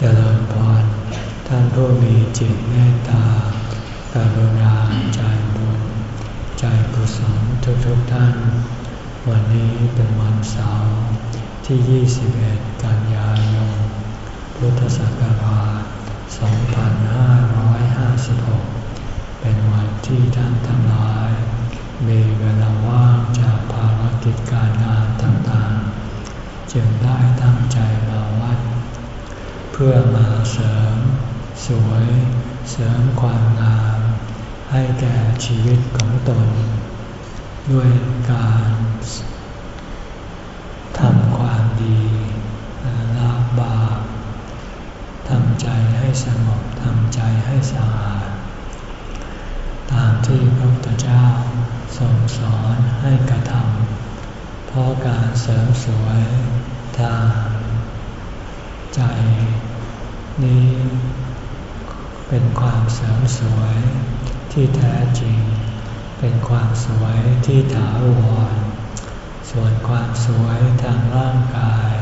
เจริญพรท่านผู้มีจิตเมตตา กรุณาใจบุญ ใจกุศลทุกทุกท่าน วันนี้เป็นวันเสาร์ที่ 21 กันยายน พุทธศักราช 2556 เป็นวันที่ท่านทั้งหลาย มีเวลาว่างจากภารกิจการงานต่างๆ จึงได้ตั้งใจมาวัด เพื่อมาเสริม สวย เสริมความงาม ให้แก่ชีวิตของตน ด้วยการทำความดีละบาปทำใจให้สงบทำใจให้สะอาด ตามที่พระพุทธเจ้าทรงสอนให้กระทำเพราะการเสริมสวยทางใจ นี้ เป็นความเสริมสวยที่แท้จริง เป็นความสวยที่ถาวร ส่วนความสวยทางร่างกาย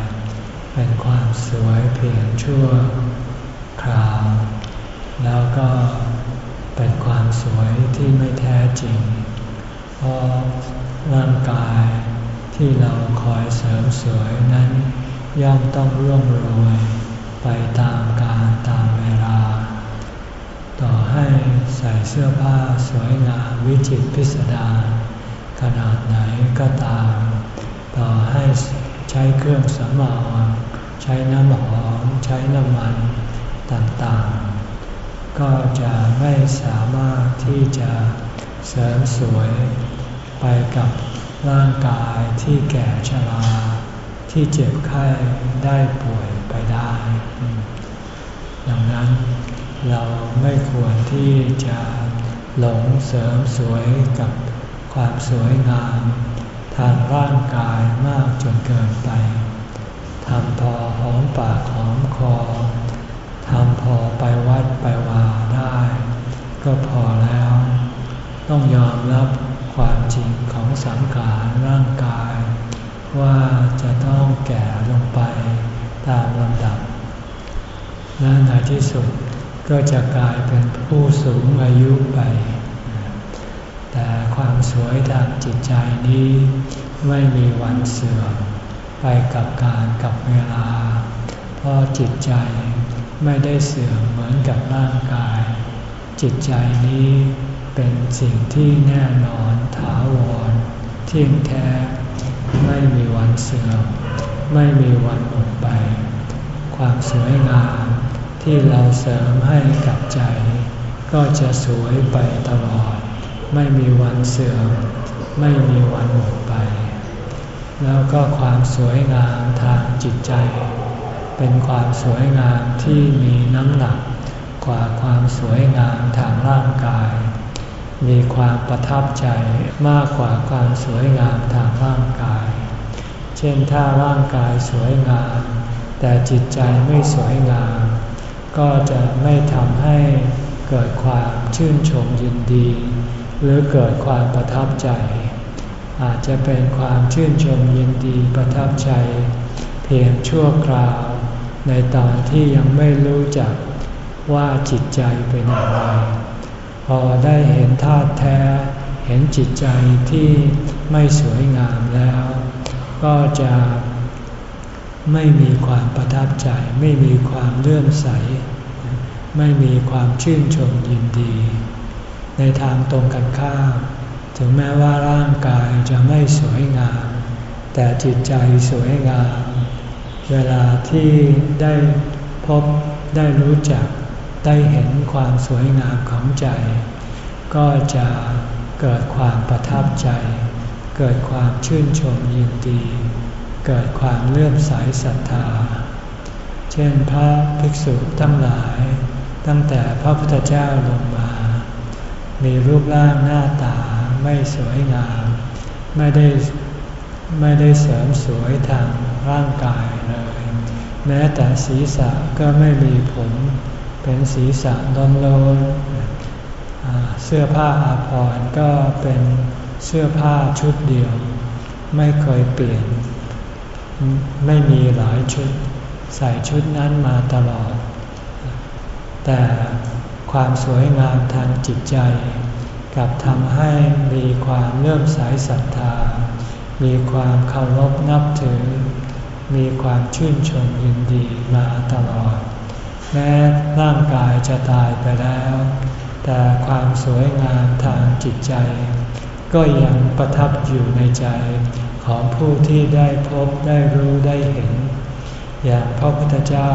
เป็นความสวยเพียงชั่วคราว แล้วก็เป็นความสวยที่ไม่แท้จริง เพราะร่างกายที่เราคอยเสริมสวยนั้นย่อมต้องร่วงโรย ไปตามกาลตามเวลา ต่อให้ใส่เสื้อผ้าสวยงามวิจิตรพิสดารขนาดไหนก็ตาม ต่อให้ใช้เครื่องสำอางใช้น้ำหอมใช้น้ำมันต่างๆ ก็จะไม่สามารถที่จะเสริมสวยไปกับร่างกายที่แก่ชราที่เจ็บไข้ได้ป่วย ได้ ดังนั้นเราไม่ควรที่จะหลงเสริมสวยกับความสวยงาม ทางร่างกายมากจนเกินไปทำพอหอมปากหอมคอทำพอไปวัดไปวาได้ ก็พอแล้ว ต้องยอมรับความจริงของสังขารร่างกาย ว่าจะต้องแก่ลงไป ตามลำดับ และในที่สุดก็จะกลายเป็นผู้สูงอายุไป แต่ความสวยทางจิตใจนี้ไม่มีวันเสื่อมไปกับการกับเวลา เพราะจิตใจไม่ได้เสื่อมเหมือนกับร่างกาย จิตใจนี้เป็นสิ่งที่แน่นอนถาวรเที่ยงแท้ไม่มีวันเสื่อม ไม่มีวันหมดไป ความสวยงามที่เราเสริมให้กับใจ ก็จะสวยไปตลอด ไม่มีวันเสื่อมไม่มีวันหมดไป แล้วก็ความสวยงามทางจิตใจ เป็นความสวยงามที่มีน้ำหนักกว่าความสวยงามทางร่างกาย มีความประทับใจมากกว่าความสวยงามทางร่างกาย เช่นถ้าร่างกายสวยงาม แต่จิตใจไม่สวยงาม ก็จะไม่ทำให้เกิดความชื่นชมยินดี หรือเกิดความประทับใจ อาจจะเป็นความชื่นชมยินดีประทับใจ เพียงชั่วคราว ในตอนที่ยังไม่รู้จักว่าจิตใจเป็นอย่างไร พอได้เห็นธาตุแท้ เห็นจิตใจที่ไม่สวยงามแล้ว ก็จะไม่มีความประทับใจ ไม่มีความเลื่อมใส ไม่มีความชื่นชมยินดี ในทางตรงกันข้ามถึงแม้ว่าร่างกายจะไม่สวยงาม แต่จิตใจสวยงาม เวลาที่ได้พบได้รู้จักได้เห็นความสวยงามของใจ ก็จะเกิดความประทับใจ เกิดความชื่นชมยินดี เกิดความเลื่อมใสศรัทธา เช่นพระภิกษุทั้งหลาย ตั้งแต่พระพุทธเจ้าลงมา มีรูปร่างหน้าตาไม่สวยงาม ไม่ได้ไม่ได้เสริมสวยทางร่างกายเลย แม้แต่ศีรษะก็ไม่มีผมเป็นศีรษะดนโลนเสื้อผ้าอาภรณ์ก็เป็น เสื้อผ้าชุดเดียว ไม่เคยเปลี่ยน ไม่มีหลายชุด ใส่ชุดนั้นมาตลอด แต่ความสวยงามทางจิตใจกับทำให้มีความเลื่อมใสศรัทธา มีความเคารพนับถือ มีความชื่นชมยินดีมาตลอด แม้ร่างกายจะตายไปแล้ว แต่ความสวยงามทางจิตใจ ก็ยังประทับอยู่ในใจของผู้ที่ได้พบได้รู้ได้เห็น อย่างพระพุทธเจ้า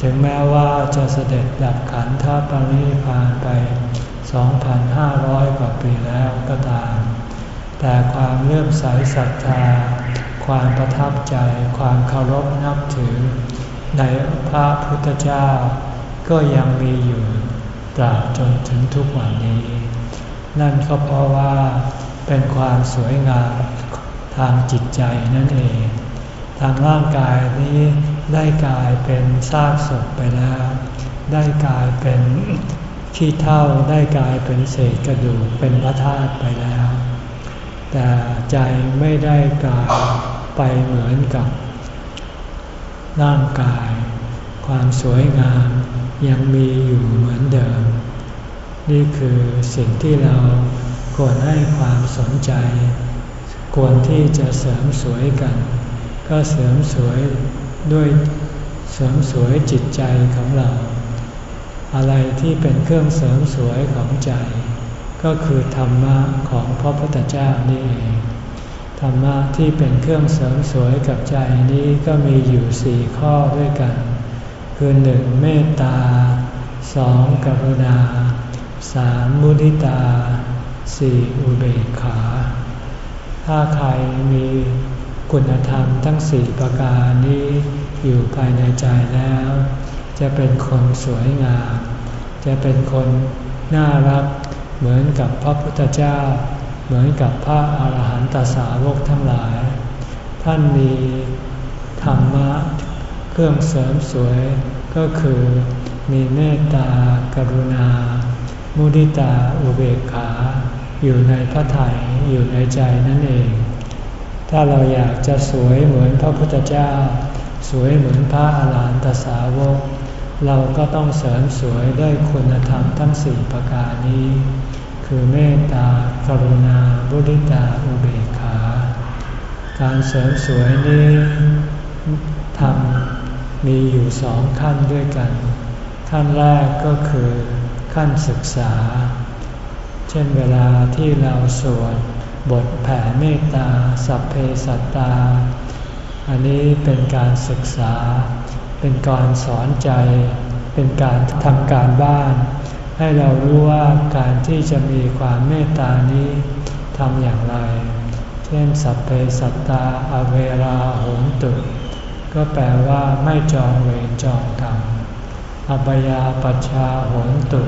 ถึงแม้ว่าจะเสด็จดับขันธปรินิพานไป 2,500 กว่าปีแล้วก็ตาม แต่ความเลื่อมใสศรัทธา ความประทับใจ ความเคารพนับถือ ในพระพุทธเจ้า ก็ยังมีอยู่ตราบจนถึงทุกวันนี้ นั่นก็เพราะว่าเป็นความสวยงามทางจิตใจนั่นเอง ทางร่างกายนี้ได้กลายเป็นซากศพไปแล้ว ได้กลายเป็นขี้เท่าได้กลายเป็นเศษกระดูกเป็นพระธาตุไปแล้ว แต่ใจไม่ได้กลายไปเหมือนกับร่างกาย ความสวยงามยังมีอยู่เหมือนเดิม นี่คือสิ่งที่เราควรให้ความสนใจ ควรที่จะเสริมสวยกัน ก็เสริมสวยด้วยเสริมสวยจิตใจของเรา อะไรที่เป็นเครื่องเสริมสวยของใจ ก็คือธรรมะของพระพุทธเจ้านี่เองธรรมะที่เป็นเครื่องเสริมสวยกับใจนี้ก็มีอยู่สี่ข้อด้วยกัน คือหนึ่งเมตตาสองกรุณา สามมุทิตาสี่อุเบกขา ถ้าใครมีคุณธรรมทั้งสี่ประการนี้อยู่ภายในใจแล้ว จะเป็นคนสวยงาม จะเป็นคนน่ารัก เหมือนกับพระพุทธเจ้า เหมือนกับพระอาหารหันตสาวกทั้งหลาย ท่านมีธรรมะเครื่องเสริมสวยก็คือมีเมตตากรุณา มุดิตาอุเบกขา อยู่ในพระไถ่อยู่ในใจนั่นเอง ถ้าเราอยากจะสวยเหมือนพระพุทธเจ้า สวยเหมือนพระอาหารหันตสาวก เราก็ต้องเสริมสวยด้วยคุณธรรมทั้งสี่ประการนี้ คือเมตตากรุณาบุริตาอุเบกขา การเสริมสวยนี้ทำมีอยู่สองขั้นด้วยกัน ขั้นแรกก็คือ ขั้นศึกษา เช่นเวลาที่เราสวดบทแผ่เมตตา สัพเพสัตตา อันนี้เป็นการศึกษา เป็นการสอนใจ เป็นการทำการบ้าน ให้เรารู้ว่าการที่จะมีความเมตตานี้ทำอย่างไร เช่นสัพเพสัตตาอเวราหนตุ ก็แปลว่าไม่จองเวรจองกรรม อบยาปัชชาโหนตุ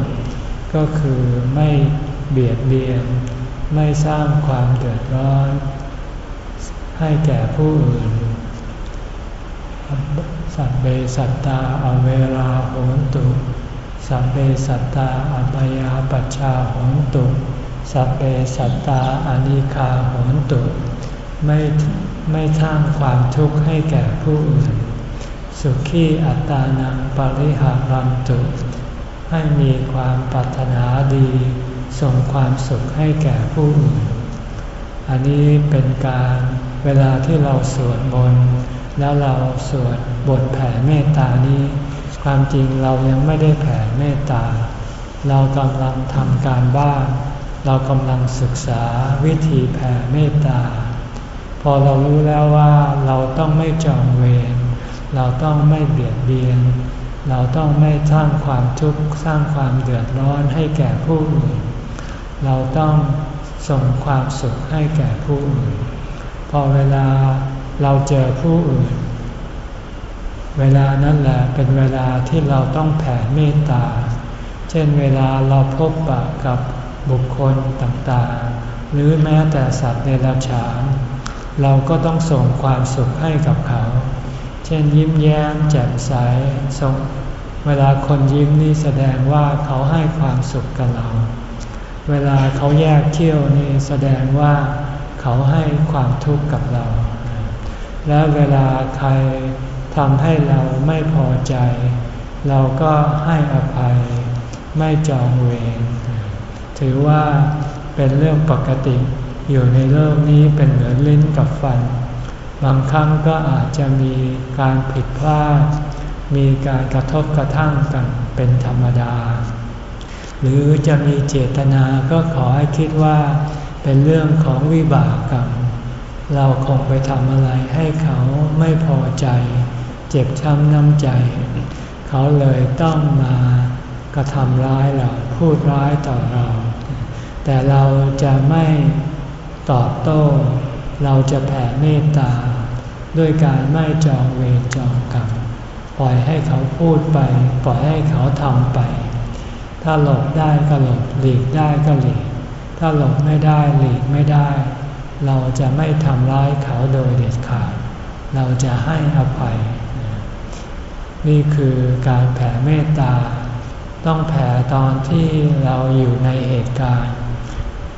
ก็คือไม่เบียดเบียน ไม่สร้างความเดือดร้อน ให้แก่ผู้อื่น สัตเบสัตตาอเวราโหนตุ สัพเบสัตตาอัปยาปัชชาโหนตุ สัพเบสัตตาอนิคาโหนตุ ไม่ไม่สร้างความทุกข์ให้แก่ผู้อื่น สุขีอัตานังปริหารันตุ ให้มีความปรารถนาดีส่งความสุขให้แก่ผู้อื่น อันนี้เป็นการเวลาที่เราสวดมนต์แล้วเราสวดบทแผ่เมตตานี้ ความจริงเรายังไม่ได้แผ่เมตตา เรากำลังทำการบ้าน เรากำลังศึกษาวิธีแผ่เมตตา พอเรารู้แล้วว่าเราต้องไม่จองเวร เราต้องไม่เบียดเบียน เราต้องไม่สร้างความทุกข์สร้างความเดือดร้อนให้แก่ผู้อื่น เราต้องส่งความสุขให้แก่ผู้อื่น พอเวลาเราเจอผู้อื่น เวลานั้นแหละเป็นเวลาที่เราต้องแผ่เมตตา เช่นเวลาเราพบปะกับบุคคลต่างๆ หรือแม้แต่สัตว์เดรัจฉาน เราก็ต้องส่งความสุขให้กับเขา เช่นยิ้มแย้มแจ่มใสส่งเวลาคนยิ้มนี่แสดงว่าเขาให้ความสุขกับเรา เวลาเขาแยกเที่ยวนี่แสดงว่าเขาให้ความทุกข์กับเรา และเวลาใครทำให้เราไม่พอใจ เราก็ให้อภัย ไม่จองเวร ถือว่าเป็นเรื่องปกติอยู่ในโลกนี้เป็นเหมือนลิ้นกับฟัน บางครั้งก็อาจจะมีการผิดพลาด มีการกระทบกระทั่งกันเป็นธรรมดา หรือจะมีเจตนาก็ขอให้คิดว่า เป็นเรื่องของวิบากกรรม เราคงไปทำอะไรให้เขาไม่พอใจ เจ็บช้ำน้ำใจ เขาเลยต้องมากระทำร้ายเราพูดร้ายต่อเรา แต่เราจะไม่ตอบโต้ เราจะแผ่เมตตา ด้วยการไม่จองเวรจองกรรมปล่อยให้เขาพูดไป ปล่อยให้เขาทำไป ถ้าหลบได้ก็หลบหลีกได้ก็หลีก ถ้าหลบไม่ได้หลีกไม่ได้ เราจะไม่ทำร้ายเขาโดยเด็ดขาด เราจะให้อภัย นี่คือการแผ่เมตตา ต้องแผ่ตอนที่เราอยู่ในเหตุการณ์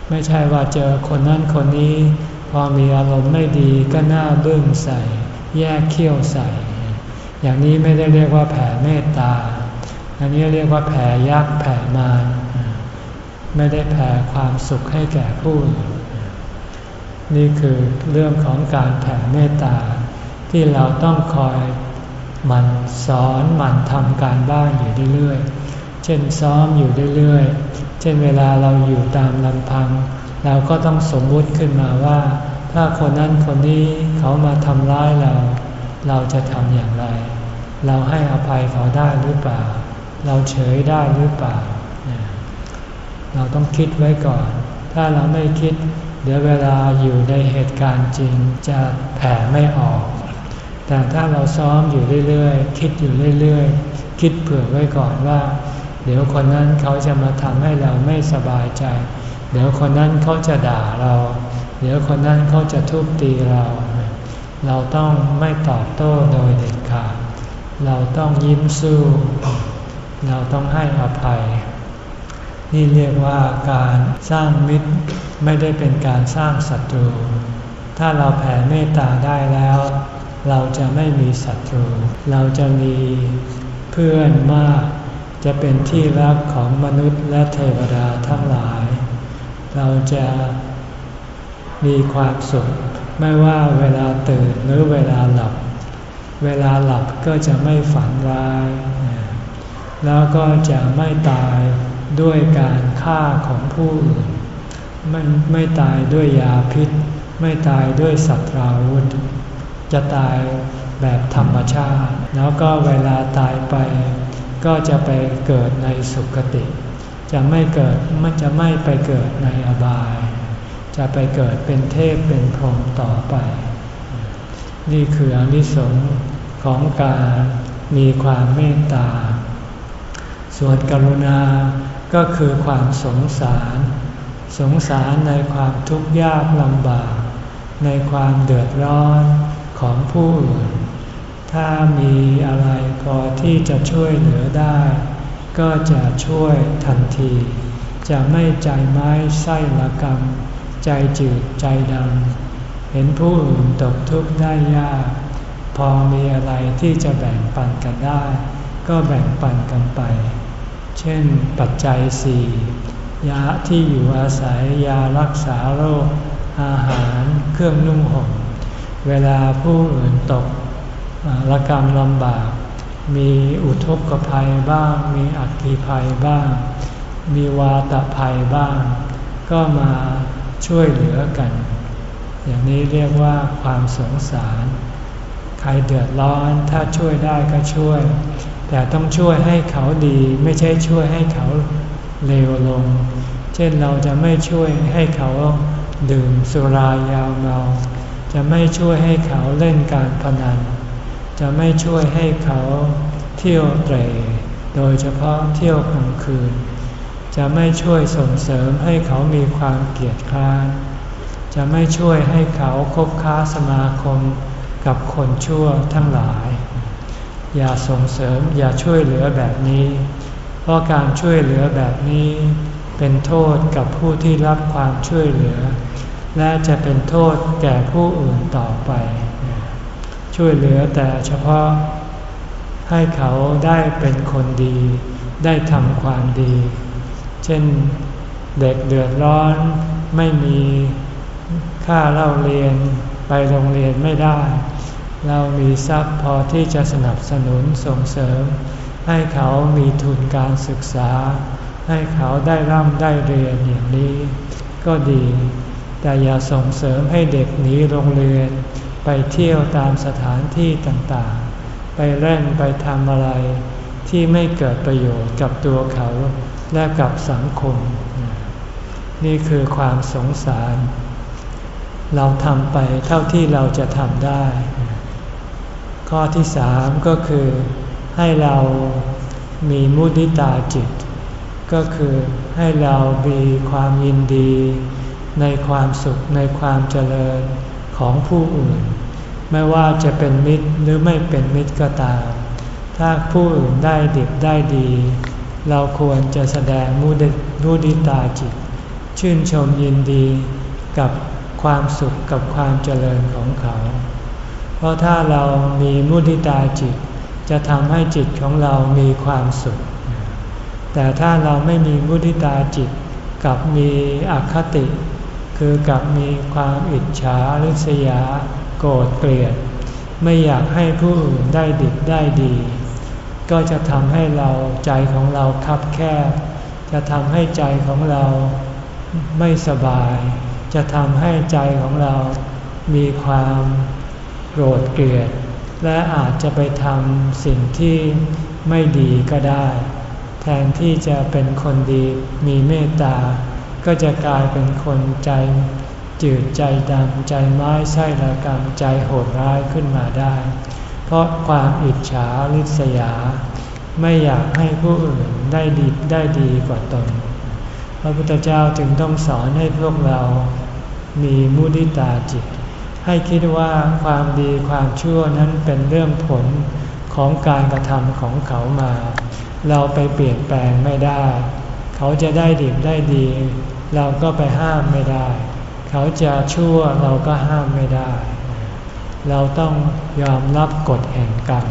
ไม่ใช่ว่าเจอคนนั้นคนนี้ พอมีอารมณ์ไม่ดีก็หน้าเบึ้งใส่ แยกเขี้ยวใส่ อย่างนี้ไม่ได้เรียกว่าแผ่เมตตา อันนี้เรียกว่าแผ่ยักษ์แผ่มารไม่ได้แผ่ความสุขให้แก่ผู้นี่คือเรื่องของการแผ่เมตตา ที่เราต้องคอยหมั่นสอนหมั่นทำการบ้านอยู่เรื่อยๆ เช่นซ้อมอยู่เรื่อยเช่นเวลาเราอยู่ตามลำพัง เราก็ต้องสมมุติขึ้นมาว่า ถ้าคนนั้นคนนี้เขามาทำร้ายเรา เราจะทำอย่างไร เราให้อภัยเขาได้หรือเปล่า เราเฉยได้หรือเปล่า เราต้องคิดไว้ก่อน ถ้าเราไม่คิด เดี๋ยวเวลาอยู่ในเหตุการณ์จริงจะแผ่ไม่ออก แต่ถ้าเราซ้อมอยู่เรื่อยๆ คิดอยู่เรื่อยๆ คิดเผื่อไว้ก่อนว่า เดี๋ยวคนนั้นเขาจะมาทำให้เราไม่สบายใจเเดี๋ยวคนนั้นเขาจะด่าเรา เดี๋ยวคนนั้นเขาจะทุบตีเรา เราต้องไม่ตอบโต้โดยเด็ดขาด เราต้องยิ้มสู้ เราต้องให้อภัย นี่เรียกว่าการสร้างมิตรไม่ได้เป็นการสร้างศัตรู ถ้าเราแผ่เมตตาได้แล้ว เราจะไม่มีศัตรู เราจะมีเพื่อนมาก จะเป็นที่รักของมนุษย์และเทวดาทั้งหลาย เราจะมีความสุข ไม่ว่าเวลาตื่นหรือเวลาหลับ เวลาหลับก็จะไม่ฝันร้าย แล้วก็จะไม่ตายด้วยการฆ่าของผู้อื่นไม่ไม่ตายด้วยยาพิษ ไม่ตายด้วยสัตว์ราวุธ จะตายแบบธรรมชาติ แล้วก็เวลาตายไป ก็จะไปเกิดในสุคติ จะไม่เกิดมันจะไม่ไปเกิดในอบาย จะไปเกิดเป็นเทพเป็นพรหมต่อไป นี่คืออนิสงส์ของการมีความเมตตา ส่วนกรุณาก็คือความสงสาร สงสารในความทุกข์ยากลำบาก ในความเดือดร้อนของผู้อื่น ถ้ามีอะไรพอที่จะช่วยเหลือได้ ก็จะช่วยทันที จะไม่ใจไม้ไส้ละกรรม ใจจืดใจดำเห็นผู้อื่นตกทุกข์ได้ยาก พอมีอะไรที่จะแบ่งปันกันได้ ก็แบ่งปันกันไป เช่นปัจจัยสี่ยาที่อยู่อาศัยยารักษาโรค อาหารเครื่องนุ่งห่มเวลาผู้อื่นตกละกรรมลำบาก มีอุทกภัยบ้าง มีอักขีภัยบ้าง มีวาตภัยบ้าง ก็มาช่วยเหลือกัน อย่างนี้เรียกว่าความสงสาร ใครเดือดร้อนถ้าช่วยได้ก็ช่วย แต่ต้องช่วยให้เขาดีไม่ใช่ช่วยให้เขาเลวลง เช่นเราจะไม่ช่วยให้เขาดื่มสุรายาวเมา จะไม่ช่วยให้เขาเล่นการพนัน จะไม่ช่วยให้เขาเที่ยวเตรโดยเฉพาะเที่ยวกลางคืน จะไม่ช่วยส่งเสริมให้เขามีความเกียดคร้าน จะไม่ช่วยให้เขาคบค้าสมาคมกับคนชั่วทั้งหลาย อย่าส่งเสริมอย่าช่วยเหลือแบบนี้ เพราะการช่วยเหลือแบบนี้ เป็นโทษกับผู้ที่รับความช่วยเหลือ และจะเป็นโทษแก่ผู้อื่นต่อไป ช่วยเหลือแต่เฉพาะให้เขาได้เป็นคนดี ได้ทำความดี เช่นเด็กเดือดร้อนไม่มีค่าเล่าเรียนไปโรงเรียนไม่ได้ เรามีทรัพย์พอที่จะสนับสนุนส่งเสริม ให้เขามีทุนการศึกษา ให้เขาได้ร่ำได้เรียนอย่างนี้ ก็ดี แต่อย่าส่งเสริมให้เด็กหนีโรงเรียน ไปเที่ยวตามสถานที่ต่างๆ ไปเล่นไปทำอะไร ที่ไม่เกิดประโยชน์กับตัวเขาและกับสังคม นี่คือความสงสาร เราทำไปเท่าที่เราจะทำได้ ข้อที่สามก็คือให้เรามีมุติตาจิต ก็คือให้เรามีความยินดี ในความสุขในความเจริญ ของผู้อื่น ไม่ว่าจะเป็นมิตรหรือไม่เป็นมิตรก็ตาม ถ้าผู้อื่นได้ดิบได้ดี เราควรจะแสดงมุติตาจิต ชื่นชมยินดีกับความสุขกับความเจริญของเขา เพราะถ้าเรามีมุทิตาจิต จะทำให้จิตของเรามีความสุข แต่ถ้าเราไม่มีมุทิตาจิตกับมีอคติ คือกับมีความอิจฉาริษยา โกรธเกลียด ไม่อยากให้ผู้อื่นได้ดิบได้ดี ก็จะทำให้เราใจของเราคับแคบ จะทำให้ใจของเราไม่สบาย จะทำให้ใจของเรามีความโกรธเกลียด และอาจจะไปทำสิ่งที่ไม่ดีก็ได้ แทนที่จะเป็นคนดีมีเมตตา ก็จะกลายเป็นคนใจจืดใจดำใจไม้ไส้ระกรรมใจโหดร้ายขึ้นมาได้ เพราะความอิจฉาริษยา ไม่อยากให้ผู้อื่นได้ดีได้ดีกว่าตน พระพุทธเจ้าจึงต้องสอนให้พวกเรามีมุติตาจิต ให้คิดว่าความดีความชั่วนั้นเป็นเรื่องผลของการกระทำของเขามา เราไปเปลี่ยนแปลงไม่ได้ เขาจะได้ดีได้ดี เราก็ไปห้ามไม่ได้ เขาจะชั่วเราก็ห้ามไม่ได้ เราต้องยอมรับกฎแห่งกรรม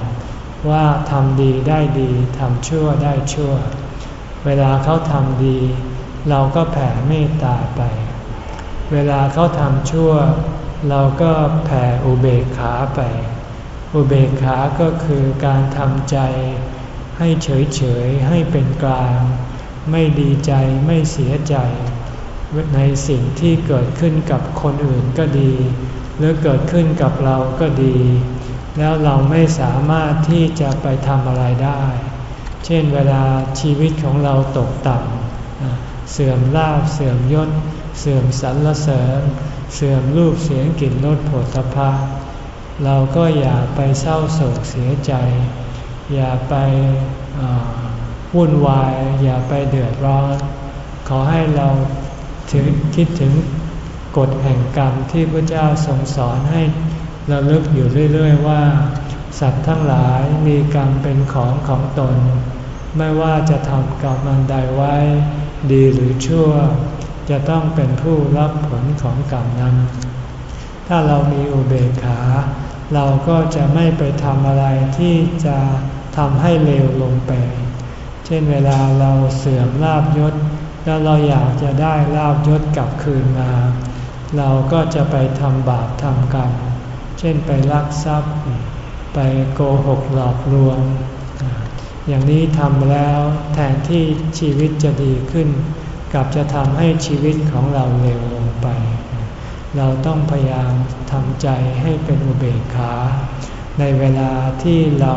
ว่าทำดีได้ดีทำชั่วได้ชั่ว เวลาเขาทำดี เราก็แผ่เมตตาไป เวลาเขาทำชั่ว เราก็แผ่อุเบกขาไป อุเบกขาก็คือการทำใจ ให้เฉยเฉยให้เป็นกลาง ไม่ดีใจไม่เสียใจ ในสิ่งที่เกิดขึ้นกับคนอื่นก็ดี หรือเกิดขึ้นกับเราก็ดี แล้วเราไม่สามารถที่จะไปทำอะไรได้ เช่นเวลาชีวิตของเราตกต่ำเสื่อมลาบเสื่อมยศ เสื่อมสรรเสริญ เสื่อมรูปเสียงกลิ่นรสผลพะเราก็อย่าไปเศร้าโศกเสียใจ อย่าไปวุ่นวาย อย่าไปเดือดร้อน ขอให้เรา ถึงคิดถึงกฎแห่งกรรมที่พระเจ้าทรงสอนให้เราลึกอยู่เรื่อย ๆ ว่า สัตว์ทั้งหลายมีกรรมเป็นของของตน ไม่ว่าจะทำกรรมอันใดไว้ ดีหรือชั่ว จะต้องเป็นผู้รับผลของกรรมนั้น ถ้าเรามีอุเบกขา เราก็จะไม่ไปทำอะไรที่จะทำให้เลวลงไป เช่นเวลาเราเสื่อมลาบยศ แล้วเราอยากจะได้ลาบยศกลับคืนมา เราก็จะไปทำบาปทำกรรม เช่นไปลักทรัพย์ ไปโกหกหลอกลวง อย่างนี้ทำแล้วแทนที่ชีวิตจะดีขึ้น กลับจะทำให้ชีวิตของเราเร็วลงไป เราต้องพยายามทำใจให้เป็นอุเบกขา ในเวลาที่เรา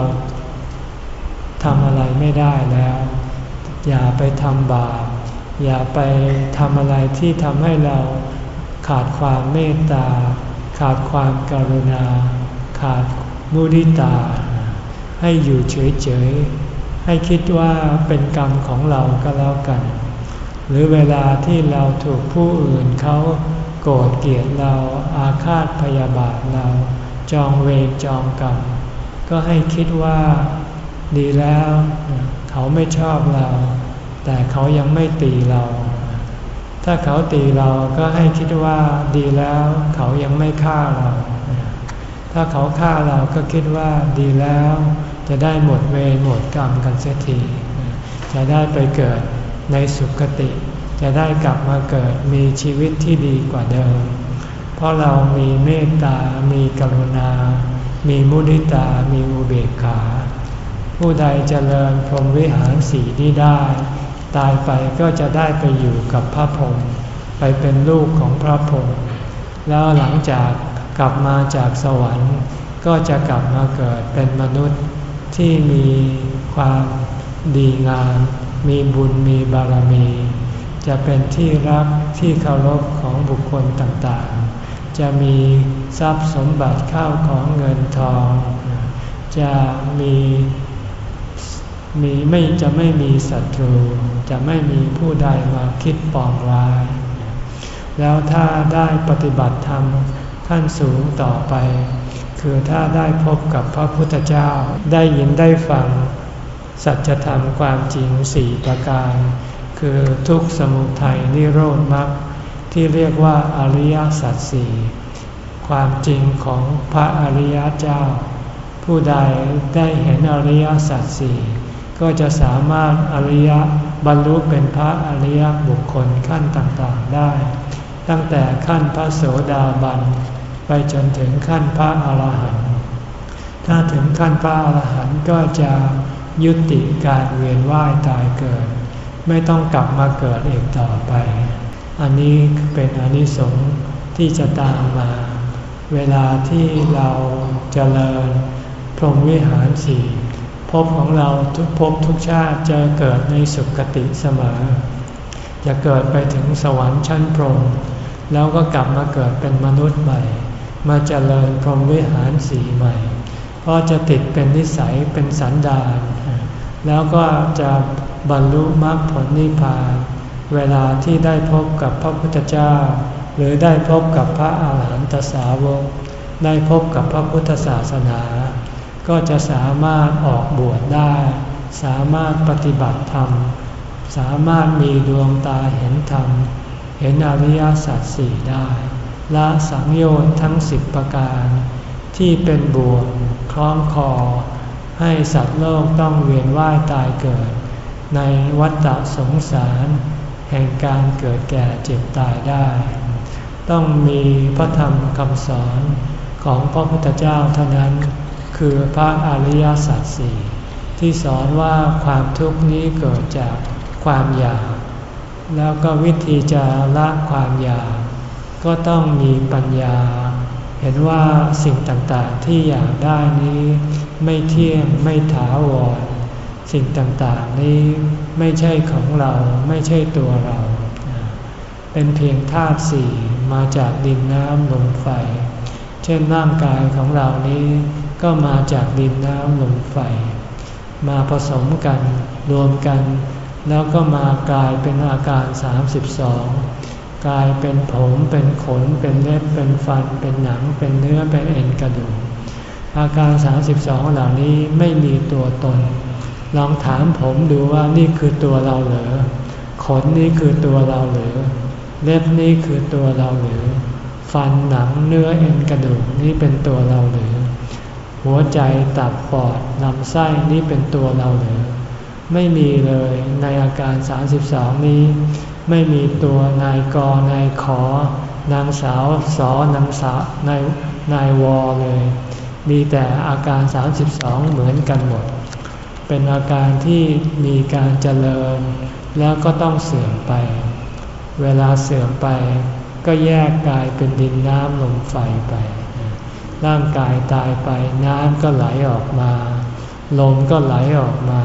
ทำอะไรไม่ได้แล้ว อย่าไปทำบาป อย่าไปทำอะไรที่ทำให้เราขาดความเมตตา ขาดความกรุณา ขาดมุทิตา ให้อยู่เฉยๆ ให้คิดว่าเป็นกรรมของเราก็แล้วกัน หรือเวลาที่เราถูกผู้อื่นเขาโกรธเกลียดเราอาฆาตพยาบาทเรา จองเวรจองกรรม ก็ให้คิดว่าดีแล้ว เขาไม่ชอบเรา แต่เขายังไม่ตีเรา ถ้าเขาตีเราก็ให้คิดว่าดีแล้วเขายังไม่ฆ่าเรา ถ้าเขาฆ่าเราก็คิดว่าดีแล้ว จะได้หมดเวรหมดกรรมกันเสียที จะได้ไปเกิดในสุคติ จะได้กลับมาเกิดมีชีวิตที่ดีกว่าเดิม เพราะเรามีเมตตา มีกรุณา มีมุนิตา มีอุเบกขา ผู้ใดเจริญพรหมวิหารสีนี้ได้ ตายไปก็จะได้ไปอยู่กับพระพรหมไปเป็นลูกของพระพรหมแล้วหลังจากกลับมาจากสวรรค์ ก็จะกลับมาเกิดเป็นมนุษย์ที่มีความดีงาม มีบุญมีบารมี จะเป็นที่รักที่เคารพของบุคคลต่างๆ จะมีทรัพย์สมบัติข้าวของเงินทอง จะมี มีไม่จะไม่มีศัตรู จะไม่มีผู้ใดมาคิดปองร้าย แล้วถ้าได้ปฏิบัติธรรมขั้นสูงต่อไป คือถ้าได้พบกับพระพุทธเจ้าได้ยินได้ฟัง สัจธรรมความจริงสี่ประการ คือทุกสมุทัยนิโรธมรรคที่เรียกว่าอริยสัจสี่ความจริงของพระอริยเจ้า ผู้ใดได้เห็นอริยสัจสี่ ก็จะสามารถอริยบรรลุเป็นพระอริยบุคคลขั้นต่างๆได้ ตั้งแต่ขั้นพระโสดาบันไปจนถึงขั้นพระอรหันต์ถ้าถึงขั้นพระอรหันต์ก็จะยุติการเวียนว่ายตายเกิด ไม่ต้องกลับมาเกิดอีกต่อไป อันนี้เป็นอนิสงส์ที่จะตามมา เวลาที่เราจเจริญพรหมวิหารสี่ ภพของเราทุกภพทุกชาติจะเกิดในสุคติเสมอ จะเกิดไปถึงสวรรค์ชั้นพรหมแล้วก็กลับมาเกิดเป็นมนุษย์ใหม่ มาเจริญพรหมวิหารสีใหม่ เพราะจะติดเป็นนิสัยเป็นสันดาน แล้วก็จะบรรลุมรรคผลนิพพาน เวลาที่ได้พบกับพระพุทธเจ้า หรือได้พบกับพระอาหารหันตสาวก ได้พบกับพระพุทธศาสนา ก็จะสามารถออกบวชได้ สามารถปฏิบัติธรรม สามารถมีดวงตาเห็นธรรม เห็นอริยสัจสี่ได้ละสังโยชน์ทั้งสิบประการ ที่เป็นบ่วงคล้องคอ ให้สัตว์โลกต้องเวียนว่ายตายเกิด ในวัฏสงสาร แห่งการเกิดแก่เจ็บตายได้ ต้องมีพระธรรมคำสอนของพระพุทธเจ้าเท่านั้น คือพระอริยสัจสี่ที่สอนว่าความทุกข์นี้เกิดจากความอยาก แล้วก็วิธีจะละความอยาก ก็ต้องมีปัญญา เห็นว่าสิ่งต่างๆที่อยากได้นี้ ไม่เที่ยงไม่ถาวร สิ่งต่างๆนี้ไม่ใช่ของเราไม่ใช่ตัวเรา เป็นเพียงธาตุสี่มาจากดินน้ำลมไฟ เช่นร่างกายของเรานี้ ก็มาจากดินน้ำลมไฟ มาผสมกันรวมกัน แล้วก็มากลายเป็นอาการ 32 กลายเป็นผมเป็นขน เป็นเล็บเป็นฟัน เป็นหนัง เป็นเนื้อเป็นเอ็นกระดูกอาการ 32 เหล่านี้ไม่มีตัวตน ลองถามผมดูว่านี่คือตัวเราหรือขนนี่คือตัวเราหรือเล็บนี่คือตัวเราหรือฟันหนังเนื้อเอ็นกระดูกนี่เป็นตัวเราหรือ หัวใจตับปอดลำไส้นี่เป็นตัวเราหรือไม่มีเลยในอาการ 32 นี้ ไม่มีตัวนายกนายขอนางสาวสอนางสาวนายนายวอเลย มีแต่อาการ 32 เหมือนกันหมด เป็นอาการที่มีการเจริญ แล้วก็ต้องเสื่อมไป เวลาเสื่อมไป ก็แยกกายเป็นดินน้ำลมไฟไป ร่างกายตายไปน้ำก็ไหลออกมา ลมก็ไหลออกมา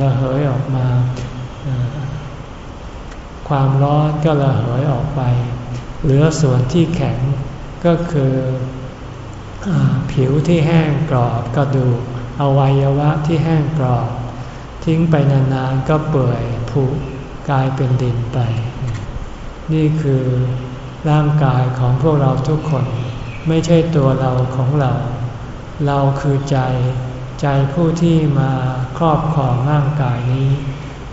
ระเหยออกมา ความร้อนก็ระเหยออกไป เหลือส่วนที่แข็งก็คือผิวที่แห้งกรอบกระดูกอวัยวะที่แห้งกรอบ ทิ้งไปนานๆก็เปื่อยผุกลายเป็นดินไป นี่คือร่างกายของพวกเราทุกคน ไม่ใช่ตัวเราของเรา เราคือใจ ใจผู้ที่มาครอบครองร่างกายนี้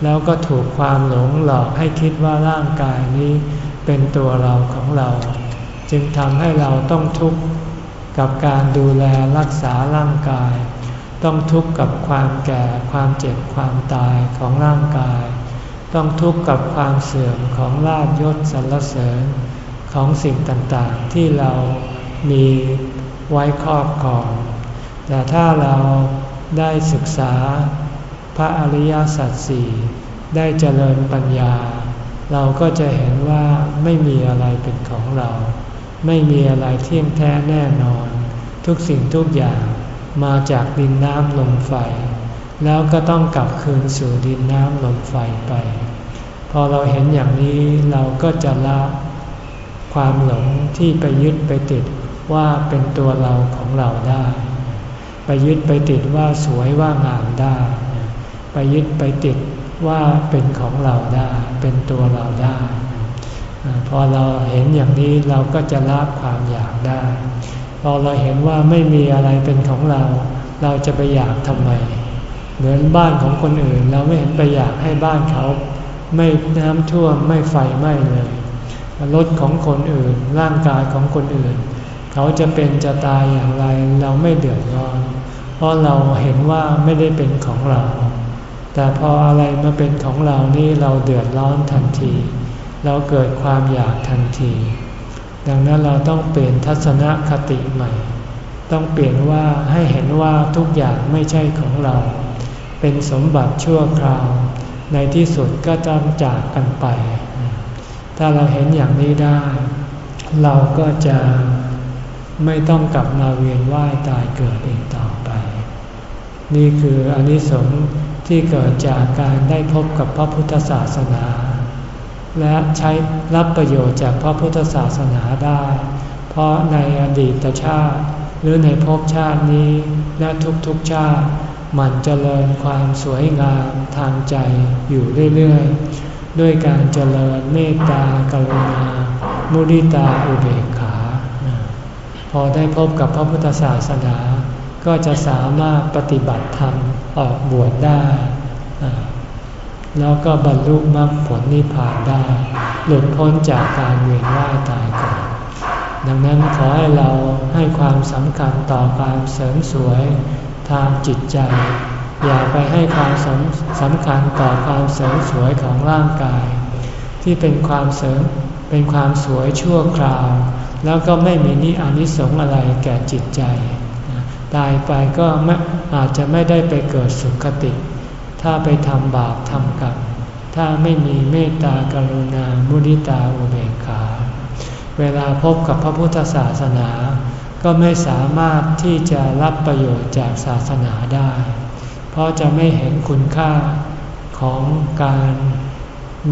แล้วก็ถูกความหลงหลอกให้คิดว่าร่างกายนี้ เป็นตัวเราของเรา จึงทำให้เราต้องทุกข์กับการดูแลรักษาร่างกาย ต้องทุกข์กับความแก่ความเจ็บความตายของร่างกาย ต้องทุกข์กับความเสื่อมของลาบยศสรรเสริญของสิ่งต่างๆ ที่เรา มีไว้ครอบครอง แต่ถ้าเราได้ศึกษาพระอริยสัจสี่ได้เจริญปัญญา เราก็จะเห็นว่าไม่มีอะไรเป็นของเรา ไม่มีอะไรเที่ยงแท้แน่นอน ทุกสิ่งทุกอย่างมาจากดินน้ำลมไฟ แล้วก็ต้องกลับคืนสู่ดินน้ำลมไฟไป พอเราเห็นอย่างนี้เราก็จะละความหลงที่ไปยึดไปติด ว่าเป็นตัวเราของเราได้ ไปยึดไปติดว่าสวยว่างามได้ ไปยึดไปติดว่าเป็นของเราได้ เป็นตัวเราได้ พอเราเห็นอย่างนี้เราก็จะละความอยากได้ พอเราเห็นว่าไม่มีอะไรเป็นของเรา เราจะไปอยากทำไม เหมือนบ้านของคนอื่น เราไม่เห็นไปอยากให้บ้านเขา ไม่น้ำท่วมไม่ไฟไหม้เลยรถของคนอื่นร่างกายของคนอื่น เขาจะเป็นจะตายอย่างไรเราไม่เดือดร้อน เพราะเราเห็นว่าไม่ได้เป็นของเรา แต่พออะไรมาเป็นของเรานี่เราเดือดร้อนทันที เราเกิดความอยากทันที ดังนั้นเราต้องเปลี่ยนทัศนคติใหม่ ต้องเปลี่ยนว่าให้เห็นว่าทุกอย่างไม่ใช่ของเรา เป็นสมบัติชั่วคราว ในที่สุดก็ต้องจากกันไป ถ้าเราเห็นอย่างนี้ได้ เราก็จะ ไม่ต้องกลับมาเวียนว่ายตายเกิดอีกต่อไป นี่คืออนิสงส์ที่เกิดจากการได้พบกับพระพุทธศาสนา และใช้รับประโยชน์จากพระพุทธศาสนาได้ เพราะในอดีตชาติ หรือในภพชาตินี้และทุกๆชาติมันเจริญความสวยงามทางใจอยู่เรื่อยๆ ด้วยการเจริญเมตตากรุณา มุริตาอุเบก อได้พบกับพระพุทธศาสนา ก็จะสามารถปฏิบัติธรรมออกบวชได้ แล้วก็บรรลุมรรคผลนิพพานได้ หลุดพ้นจากการเวียนว่ายตายเกิดดังนั้นขอให้เราให้ความสำคัญต่อการเสริมสวยทางจิตใจ อย่าไปให้ความสำสำคัญต่อความเสริมสวยของร่างกาย ที่เป็นความเสริมเป็นความสวยชั่วคราว แล้วก็ไม่มีนิอานิสงส์อะไรแก่จิตใจ ตายไปก็อาจจะไม่ได้ไปเกิดสุขติ ถ้าไปทำบาปทำกรรมถ้าไม่มีเมตตากรุณา มุนิตาอุเบกขา เวลาพบกับพระพุทธศาสนา ก็ไม่สามารถที่จะรับประโยชน์จากศาสนาได้ เพราะจะไม่เห็นคุณค่าของการ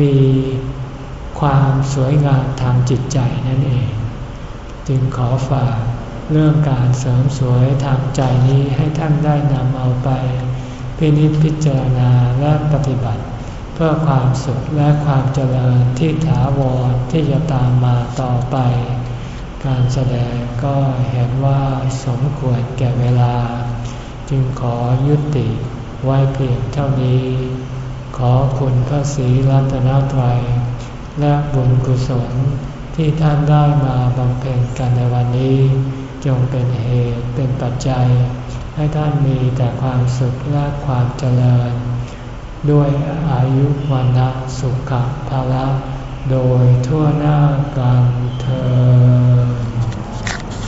มีความสวยงามทางจิตใจนั่นเอง จึงขอฝากเรื่องการเสริมสวยทางใจนี้ให้ท่านได้นำเอาไป พินิจพิจารณาและปฏิบัติ เพื่อความสุขและความเจริญที่ถาวรที่จะตามมาต่อไป การแสดงก็เห็นว่าสมควรแก่เวลา จึงขอยุติไว้เพียงเท่านี้ ขอคุณพระศรีรัตนตรัยและบุญกุศล ที่ท่านได้มาบำเพ็ญกันในวันนี้ จงเป็นเหตุเป็นปัจจัย ให้ท่านมีแต่ความสุขและความเจริญ ด้วยอายุวันนะสุขภาละโดยทั่วหน้ากันเธอ